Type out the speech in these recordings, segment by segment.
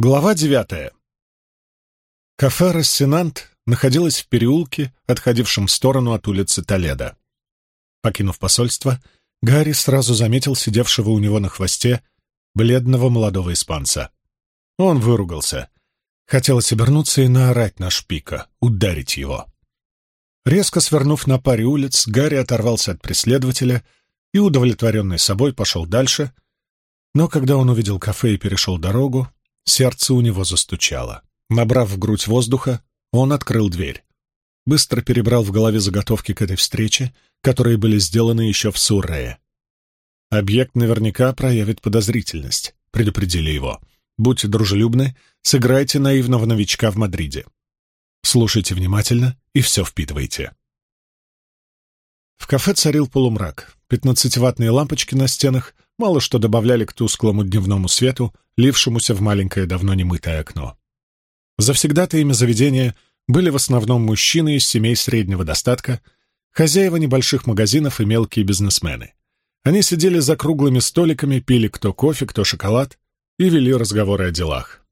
Глава девятая. Кафе «Рассенант» находилось в переулке, отходившем в сторону от улицы Толедо. Покинув посольство, Гарри сразу заметил сидевшего у него на хвосте бледного молодого испанца. Он выругался. Хотелось обернуться и наорать на шпика, ударить его. Резко свернув на паре улиц, Гарри оторвался от преследователя и, удовлетворенный собой, пошел дальше, но когда он увидел кафе и перешел дорогу, Сердце у него застучало. Набрав в грудь воздуха, он открыл дверь. Быстро перебрал в голове заготовки к этой встрече, которые были сделаны еще в Суррее. «Объект наверняка проявит подозрительность», — предупредили его. «Будьте дружелюбны, сыграйте наивного новичка в Мадриде. Слушайте внимательно и все впитывайте». В кафе царил полумрак. Пятнадцативатные лампочки на стенах мало что добавляли к тусклому дневному свету, лившемуся в маленькое давно немытое окно. Завсегдатаями заведения были в основном мужчины из семей среднего достатка, хозяева небольших магазинов и мелкие бизнесмены. Они сидели за круглыми столиками, пили кто кофе, кто шоколад и вели разговоры о делах.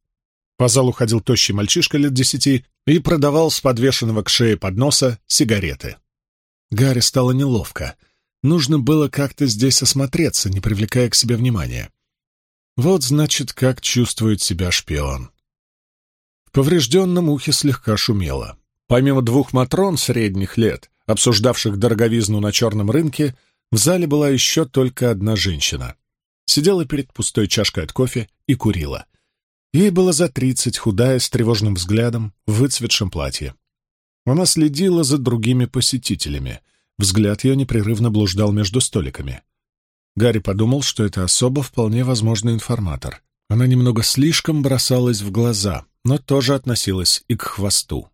По залу ходил тощий мальчишка лет десяти и продавал с подвешенного к шее подноса сигареты. Гарри стало неловко. Нужно было как-то здесь осмотреться, не привлекая к себе внимания. Вот, значит, как чувствует себя шпион. В поврежденном ухе слегка шумело. Помимо двух матрон средних лет, обсуждавших дороговизну на черном рынке, в зале была еще только одна женщина. Сидела перед пустой чашкой от кофе и курила. Ей было за тридцать, худая, с тревожным взглядом, в выцветшем платье. Она следила за другими посетителями. Взгляд ее непрерывно блуждал между столиками. Гарри подумал, что это особо вполне возможный информатор. Она немного слишком бросалась в глаза, но тоже относилась и к хвосту.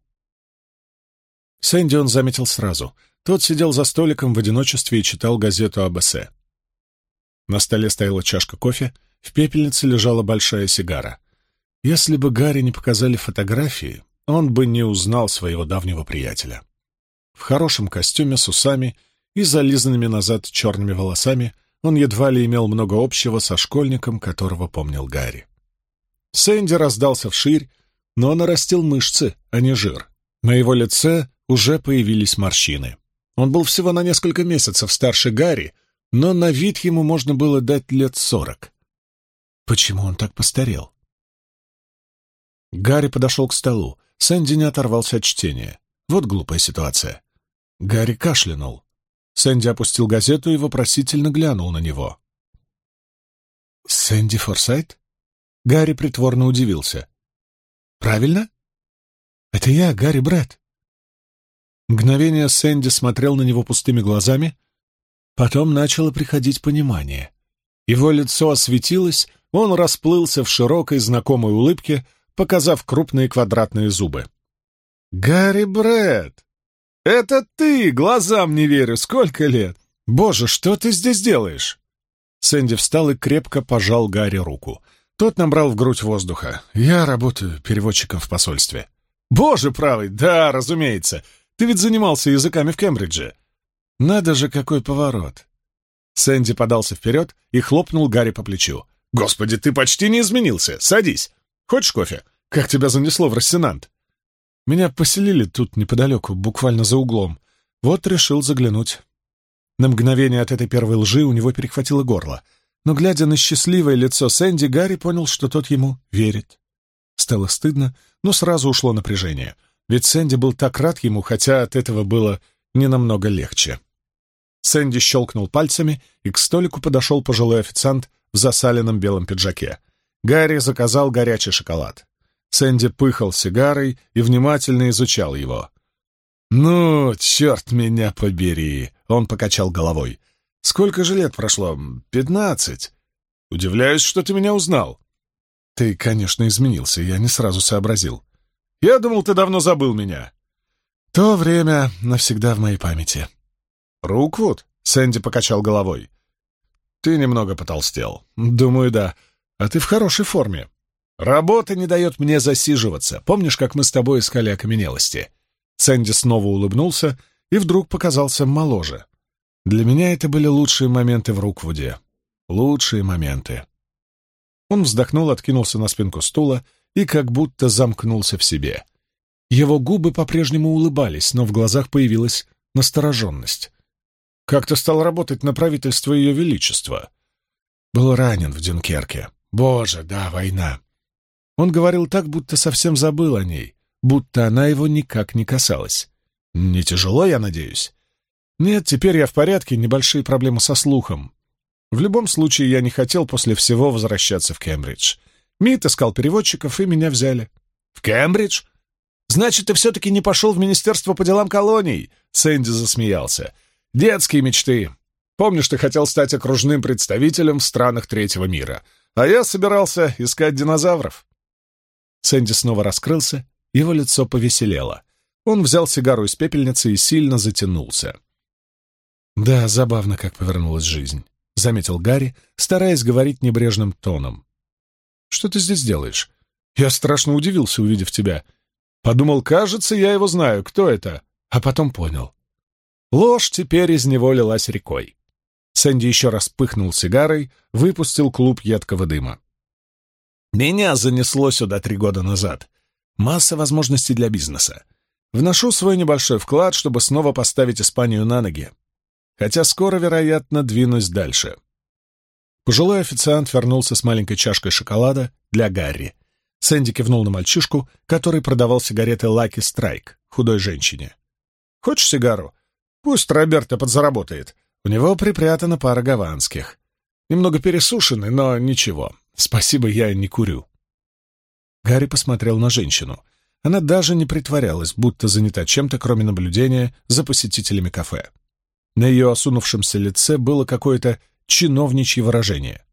Сэнди он заметил сразу. Тот сидел за столиком в одиночестве и читал газету АБС. На столе стояла чашка кофе, в пепельнице лежала большая сигара. Если бы Гарри не показали фотографии, он бы не узнал своего давнего приятеля. В хорошем костюме с усами и зализанными назад черными волосами он едва ли имел много общего со школьником, которого помнил Гарри. Сэнди раздался вширь, но нарастил мышцы, а не жир. На его лице уже появились морщины. Он был всего на несколько месяцев старше Гарри, но на вид ему можно было дать лет сорок. Почему он так постарел? Гарри подошел к столу. Сэнди не оторвался от чтения. Вот глупая ситуация. Гарри кашлянул. Сэнди опустил газету и вопросительно глянул на него. «Сэнди Форсайт?» Гарри притворно удивился. «Правильно? Это я, Гарри Брэд». Мгновение Сэнди смотрел на него пустыми глазами, потом начало приходить понимание. Его лицо осветилось, он расплылся в широкой знакомой улыбке, показав крупные квадратные зубы. «Гарри Брэд! «Это ты! Глазам не верю! Сколько лет! Боже, что ты здесь делаешь?» Сэнди встал и крепко пожал Гарри руку. Тот набрал в грудь воздуха. «Я работаю переводчиком в посольстве». «Боже правый! Да, разумеется! Ты ведь занимался языками в Кембридже!» «Надо же, какой поворот!» Сэнди подался вперед и хлопнул Гарри по плечу. «Господи, ты почти не изменился! Садись! Хочешь кофе? Как тебя занесло в Рассенант?» Меня поселили тут неподалеку, буквально за углом. Вот решил заглянуть. На мгновение от этой первой лжи у него перехватило горло. Но, глядя на счастливое лицо Сэнди, Гарри понял, что тот ему верит. Стало стыдно, но сразу ушло напряжение. Ведь Сэнди был так рад ему, хотя от этого было не намного легче. Сэнди щелкнул пальцами, и к столику подошел пожилой официант в засаленном белом пиджаке. Гарри заказал горячий шоколад. Сэнди пыхал сигарой и внимательно изучал его. «Ну, черт меня побери!» — он покачал головой. «Сколько же лет прошло? Пятнадцать. Удивляюсь, что ты меня узнал». «Ты, конечно, изменился, я не сразу сообразил. Я думал, ты давно забыл меня». «То время навсегда в моей памяти». «Руквуд?» — Сэнди покачал головой. «Ты немного потолстел». «Думаю, да. А ты в хорошей форме». Работа не дает мне засиживаться. Помнишь, как мы с тобой искали окаменелости?» Сэнди снова улыбнулся и вдруг показался моложе. Для меня это были лучшие моменты в Руквуде. Лучшие моменты. Он вздохнул, откинулся на спинку стула и как будто замкнулся в себе. Его губы по-прежнему улыбались, но в глазах появилась настороженность. «Как ты стал работать на правительство Ее Величества?» «Был ранен в Дюнкерке. Боже, да, война!» Он говорил так, будто совсем забыл о ней, будто она его никак не касалась. «Не тяжело, я надеюсь?» «Нет, теперь я в порядке, небольшие проблемы со слухом. В любом случае, я не хотел после всего возвращаться в Кембридж. Мит искал переводчиков, и меня взяли». «В Кембридж? Значит, ты все-таки не пошел в Министерство по делам колоний?» Сэнди засмеялся. «Детские мечты. Помнишь, ты хотел стать окружным представителем в странах третьего мира, а я собирался искать динозавров». Сэнди снова раскрылся, его лицо повеселело. Он взял сигару из пепельницы и сильно затянулся. «Да, забавно, как повернулась жизнь», — заметил Гарри, стараясь говорить небрежным тоном. «Что ты здесь делаешь? Я страшно удивился, увидев тебя. Подумал, кажется, я его знаю, кто это, а потом понял. Ложь теперь из него лилась рекой. Сэнди еще раз пыхнул сигарой, выпустил клуб едкого дыма. «Меня занесло сюда три года назад. Масса возможностей для бизнеса. Вношу свой небольшой вклад, чтобы снова поставить Испанию на ноги. Хотя скоро, вероятно, двинусь дальше». Пожилой официант вернулся с маленькой чашкой шоколада для Гарри. Сэнди кивнул на мальчишку, который продавал сигареты Lucky Strike, худой женщине. «Хочешь сигару? Пусть Роберто подзаработает. У него припрятана пара гаванских. Немного пересушены, но ничего. Спасибо, я не курю». Гарри посмотрел на женщину. Она даже не притворялась, будто занята чем-то, кроме наблюдения за посетителями кафе. На ее осунувшемся лице было какое-то чиновничье выражение.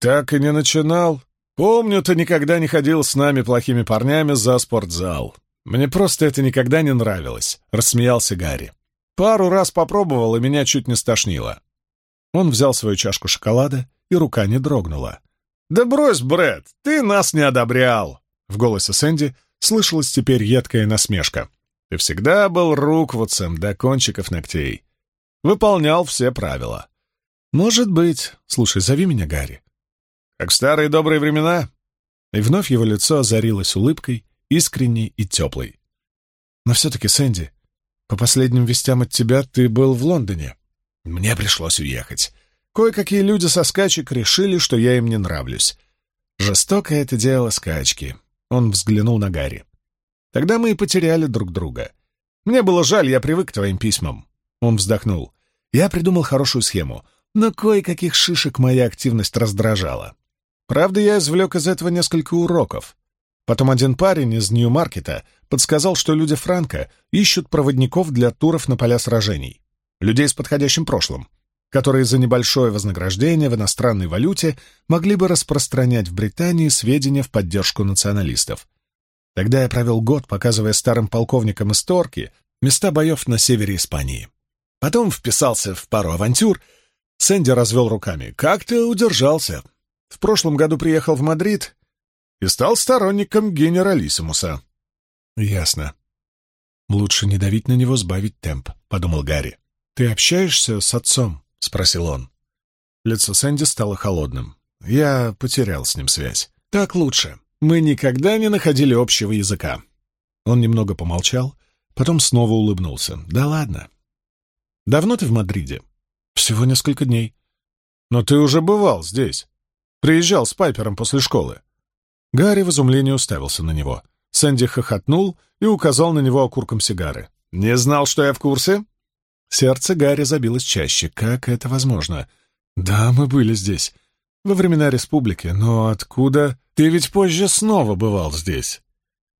«Так и не начинал. Помню, ты никогда не ходил с нами плохими парнями за спортзал. Мне просто это никогда не нравилось», — рассмеялся Гарри. «Пару раз попробовал, и меня чуть не стошнило». Он взял свою чашку шоколада, и рука не дрогнула. «Да брось, Брэд, ты нас не одобрял!» В голосе Сэнди слышалась теперь едкая насмешка. «Ты всегда был руквудцем до кончиков ногтей. Выполнял все правила». «Может быть. Слушай, зови меня Гарри. Как в старые добрые времена?» И вновь его лицо озарилось улыбкой, искренней и теплой. «Но все-таки, Сэнди, по последним вестям от тебя ты был в Лондоне. Мне пришлось уехать. Кое-какие люди со скачек решили, что я им не нравлюсь. Жестокое это дело скачки». Он взглянул на Гарри. «Тогда мы и потеряли друг друга. Мне было жаль, я привык к твоим письмам». Он вздохнул. «Я придумал хорошую схему, но кое-каких шишек моя активность раздражала. Правда, я извлек из этого несколько уроков. Потом один парень из Нью-Маркета подсказал, что люди Франка ищут проводников для туров на поля сражений. Людей с подходящим прошлым, которые за небольшое вознаграждение в иностранной валюте могли бы распространять в Британии сведения в поддержку националистов. Тогда я провел год, показывая старым полковникам из Торки места боев на севере Испании. Потом вписался в пару авантюр. Сэнди развел руками. «Как ты удержался? В прошлом году приехал в Мадрид и стал сторонником генералиссимуса». «Ясно. Лучше не давить на него, сбавить темп», — подумал Гарри. «Ты общаешься с отцом?» — спросил он. Лицо Сэнди стало холодным. Я потерял с ним связь. «Так лучше. Мы никогда не находили общего языка». Он немного помолчал, потом снова улыбнулся. «Да ладно. Давно ты в Мадриде?» «Всего несколько дней». «Но ты уже бывал здесь. Приезжал с Пайпером после школы». Гарри в изумлении уставился на него. Сэнди хохотнул и указал на него окурком сигары. «Не знал, что я в курсе?» Сердце Гарри забилось чаще. Как это возможно? «Да, мы были здесь. Во времена республики. Но откуда? Ты ведь позже снова бывал здесь».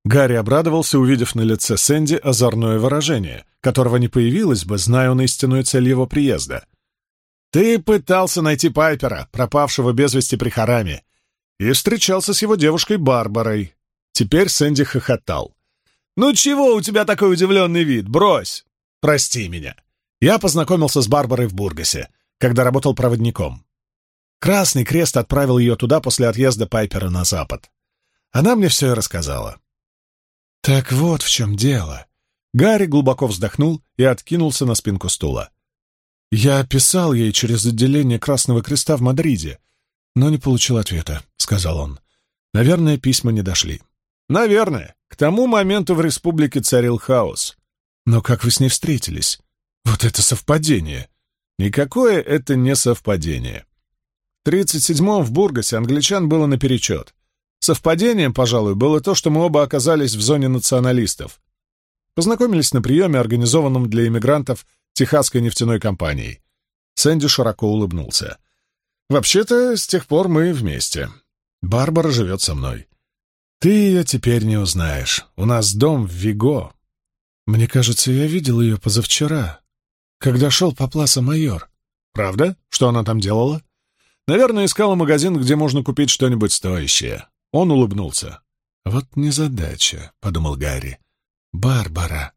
Гарри обрадовался, увидев на лице Сэнди озорное выражение, которого не появилось бы, зная он истинную цель его приезда. Ты пытался найти Пайпера, пропавшего без вести при Хараме, и встречался с его девушкой Барбарой. Теперь Сэнди хохотал. «Ну чего у тебя такой удивленный вид? Брось! Прости меня. Я познакомился с Барбарой в Бургасе, когда работал проводником. Красный Крест отправил ее туда после отъезда Пайпера на запад. Она мне все и рассказала. «Так вот в чем дело». Гарри глубоко вздохнул и откинулся на спинку стула. «Я писал ей через отделение Красного Креста в Мадриде, но не получил ответа», — сказал он. Наверное, письма не дошли. Наверное. К тому моменту в республике царил хаос. Но как вы с ней встретились? Вот это совпадение. Никакое это не совпадение. В 37-м в Бургасе англичан было наперечет. Совпадением, пожалуй, было то, что мы оба оказались в зоне националистов. Познакомились на приеме, организованном для иммигрантов Техасской нефтяной компанией. Сэнди широко улыбнулся. «Вообще-то, с тех пор мы вместе. Барбара живет со мной. Ты ее теперь не узнаешь. У нас дом в Виго». «Мне кажется, я видел ее позавчера, когда шел по Пласа Майор». «Правда? Что она там делала?» «Наверное, искала магазин, где можно купить что-нибудь стоящее». Он улыбнулся. «Вот незадача», — подумал Гарри. «Барбара.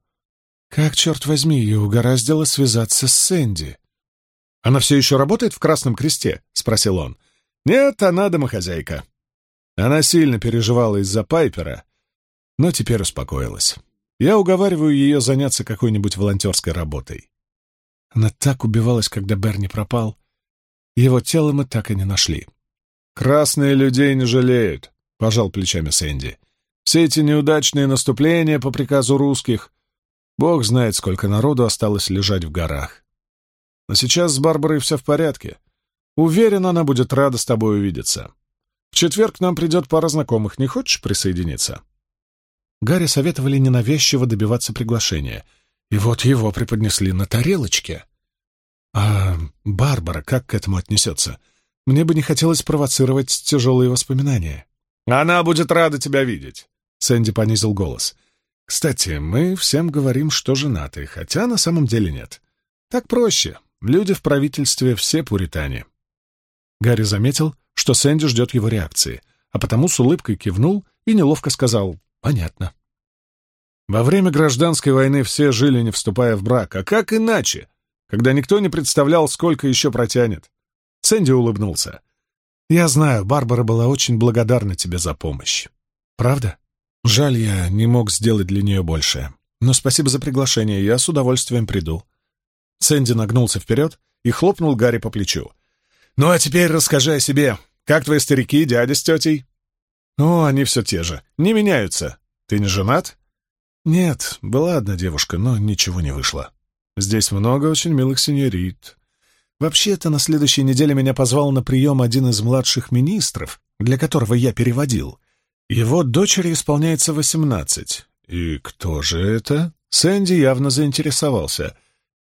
Как, черт возьми, ее угораздило связаться с Сэнди?» «Она все еще работает в Красном Кресте?» — спросил он. «Нет, она домохозяйка». Она сильно переживала из-за Пайпера, но теперь успокоилась. Я уговариваю ее заняться какой-нибудь волонтерской работой. Она так убивалась, когда Берни пропал. Его тело мы так и не нашли. «Красные людей не жалеют. — пожал плечами Сэнди. «Все эти неудачные наступления по приказу русских. Бог знает, сколько народу осталось лежать в горах. Но сейчас с Барбарой все в порядке. Уверен, она будет рада с тобой увидеться. В четверг к нам придет пара знакомых. Не хочешь присоединиться?» Гарри советовали ненавязчиво добиваться приглашения. И вот его преподнесли на тарелочке. А Барбара как к этому отнесется? Мне бы не хотелось провоцировать тяжелые воспоминания. Она будет рада тебя видеть. Сэнди понизил голос. Кстати, мы всем говорим, что женаты, хотя на самом деле нет. Так проще. Люди в правительстве все пуритане. Гарри заметил, что Сэнди ждет его реакции, а потому с улыбкой кивнул и неловко сказал «понятно». Во время гражданской войны все жили, не вступая в брак. А как иначе, когда никто не представлял, сколько еще протянет? Сэнди улыбнулся. Я знаю, Барбара была очень благодарна тебе за помощь. Правда? Жаль, я не мог сделать для нее больше. Но спасибо за приглашение, я с удовольствием приду. Сэнди нагнулся вперед и хлопнул Гарри по плечу. «Ну а теперь расскажи о себе. Как твои старики, дядя с тетей?» «Ну, они все те же. Не меняются. Ты не женат?» «Нет, была одна девушка, но ничего не вышло. Здесь много очень милых сеньорит. Вообще-то на следующей неделе меня позвал на прием один из младших министров, для которого я переводил. Его дочери исполняется восемнадцать. И кто же это? Сэнди явно заинтересовался.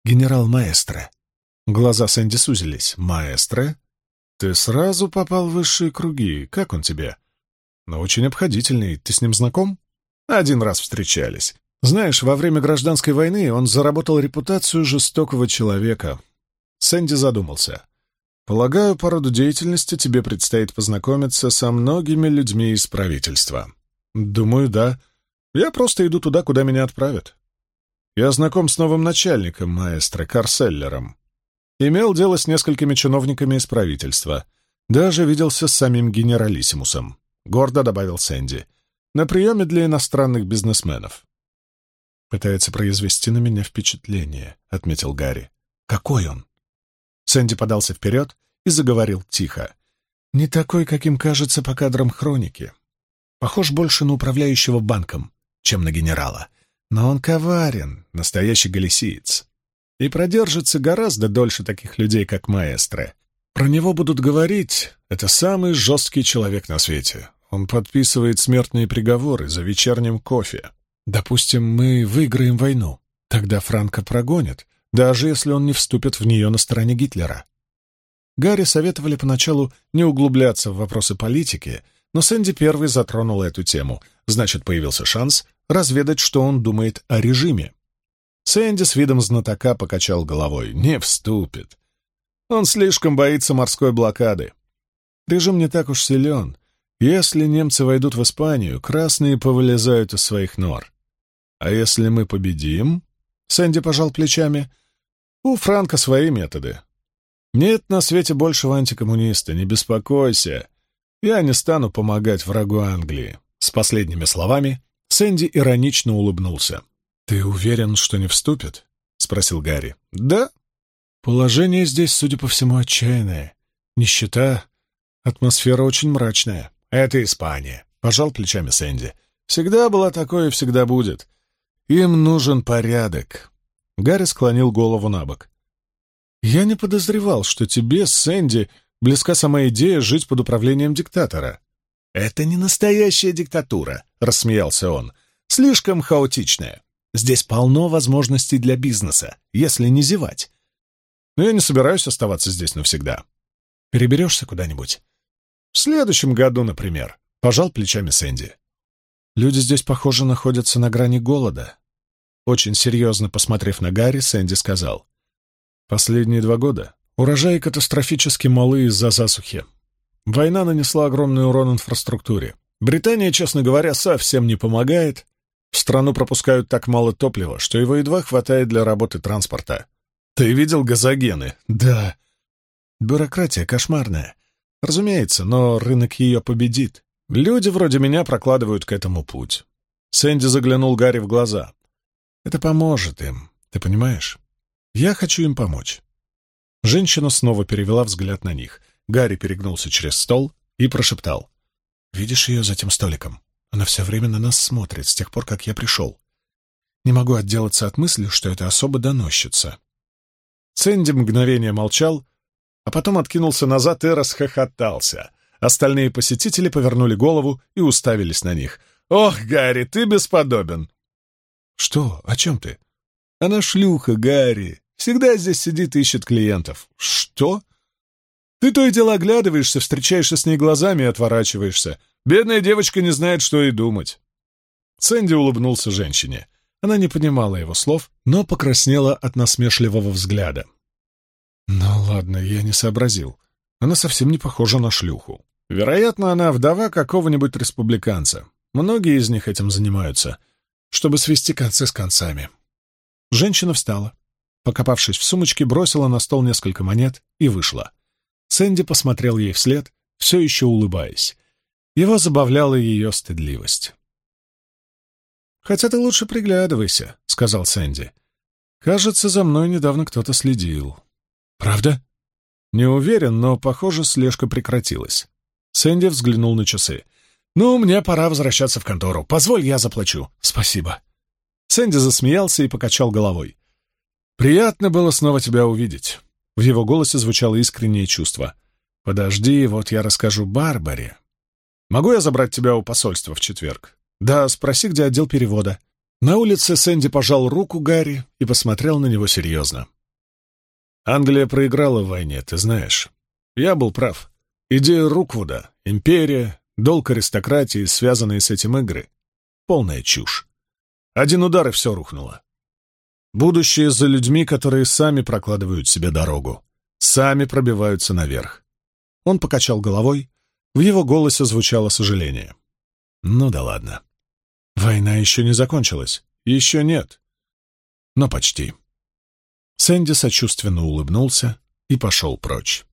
Генерал Маэстро. Глаза Сэнди сузились. Маэстро? Ты сразу попал в высшие круги. Как он тебе? Но очень обходительный. Ты с ним знаком? Один раз встречались. Знаешь, во время гражданской войны он заработал репутацию жестокого человека. Сэнди задумался. «Полагаю, по роду деятельности тебе предстоит познакомиться со многими людьми из правительства». «Думаю, да. Я просто иду туда, куда меня отправят». «Я знаком с новым начальником, маэстро Карселлером. Имел дело с несколькими чиновниками из правительства. Даже виделся с самим генералиссимусом», — гордо добавил Сэнди. «На приеме для иностранных бизнесменов». «Пытается произвести на меня впечатление», — отметил Гарри. «Какой он?» Сэнди подался вперед и заговорил тихо. «Не такой, каким кажется по кадрам хроники. Похож больше на управляющего банком, чем на генерала. Но он коварен, настоящий галисиец. И продержится гораздо дольше таких людей, как маэстро. Про него будут говорить, это самый жесткий человек на свете. Он подписывает смертные приговоры за вечерним кофе. Допустим, мы выиграем войну. Тогда Франка прогонят, даже если он не вступит в нее на стороне Гитлера. Гарри советовали поначалу не углубляться в вопросы политики, но Сэнди первый затронул эту тему, значит, появился шанс разведать, что он думает о режиме. Сэнди с видом знатока покачал головой. «Не вступит. Он слишком боится морской блокады. Режим не так уж силен. Если немцы войдут в Испанию, красные повылезают из своих нор. А если мы победим?» Сэнди пожал плечами. У Франка свои методы. Нет на свете большего антикоммуниста, не беспокойся. Я не стану помогать врагу Англии. С последними словами Сэнди иронично улыбнулся. «Ты уверен, что не вступит?» — спросил Гарри. «Да». Положение здесь, судя по всему, отчаянное. Нищета, атмосфера очень мрачная. Это Испания», — пожал плечами Сэнди. «Всегда была такое и всегда будет. Им нужен порядок». Гарри склонил голову на бок. «Я не подозревал, что тебе, Сэнди, близка сама идея жить под управлением диктатора». «Это не настоящая диктатура», — рассмеялся он. «Слишком хаотичная. Здесь полно возможностей для бизнеса, если не зевать. Но я не собираюсь оставаться здесь навсегда. Переберешься куда-нибудь? В следующем году, например», — пожал плечами Сэнди. «Люди здесь, похоже, находятся на грани голода». Очень серьезно посмотрев на Гарри, Сэнди сказал. «Последние два года урожаи катастрофически малы из-за засухи. Война нанесла огромный урон инфраструктуре. Британия, честно говоря, совсем не помогает. В страну пропускают так мало топлива, что его едва хватает для работы транспорта. Ты видел газогены? Да. Бюрократия кошмарная. Разумеется, но рынок ее победит. Люди вроде меня прокладывают к этому путь. Сэнди заглянул Гарри в глаза. Это поможет им, ты понимаешь? Я хочу им помочь. Женщина снова перевела взгляд на них. Гарри перегнулся через стол и прошептал. «Видишь ее за тем столиком? Она все время на нас смотрит, с тех пор, как я пришел. Не могу отделаться от мысли, что это особо доносится». Сэнди мгновение молчал, а потом откинулся назад и расхохотался. Остальные посетители повернули голову и уставились на них. «Ох, Гарри, ты бесподобен!» «Что? О чем ты?» «Она шлюха, Гарри. Всегда здесь сидит и ищет клиентов». «Что?» Ты то и дело оглядываешься, встречаешься с ней глазами и отворачиваешься. Бедная девочка не знает, что и думать. Сэнди улыбнулся женщине. Она не понимала его слов, но покраснела от насмешливого взгляда. «Ну ладно, я не сообразил. Она совсем не похожа на шлюху. Вероятно, она вдова какого-нибудь республиканца. Многие из них этим занимаются, чтобы свести концы с концами». Женщина встала. Покопавшись в сумочке, бросила на стол несколько монет и вышла. Сэнди посмотрел ей вслед, все еще улыбаясь. Его забавляла ее стыдливость. «Хотя ты лучше приглядывайся», — сказал Сэнди. «Кажется, за мной недавно кто-то следил». «Правда?» «Не уверен, но, похоже, слежка прекратилась». Сэнди взглянул на часы. «Ну, мне пора возвращаться в контору. Позволь, я заплачу». «Спасибо». Сэнди засмеялся и покачал головой. «Приятно было снова тебя увидеть. В его голосе звучало искреннее чувство. «Подожди, вот я расскажу Барбаре. Могу я забрать тебя у посольства в четверг?» «Да, спроси, где отдел перевода». На улице Сэнди пожал руку Гарри и посмотрел на него серьезно. «Англия проиграла в войне, ты знаешь. Я был прав. Идея Руквуда, империя, долг аристократии, связанные с этим игры — полная чушь. Один удар и все рухнуло. Будущее за людьми, которые сами прокладывают себе дорогу, сами пробиваются наверх. Он покачал головой, в его голосе звучало сожаление. Ну да ладно. Война еще не закончилась. Еще нет. Но почти. Сэнди сочувственно улыбнулся и пошел прочь.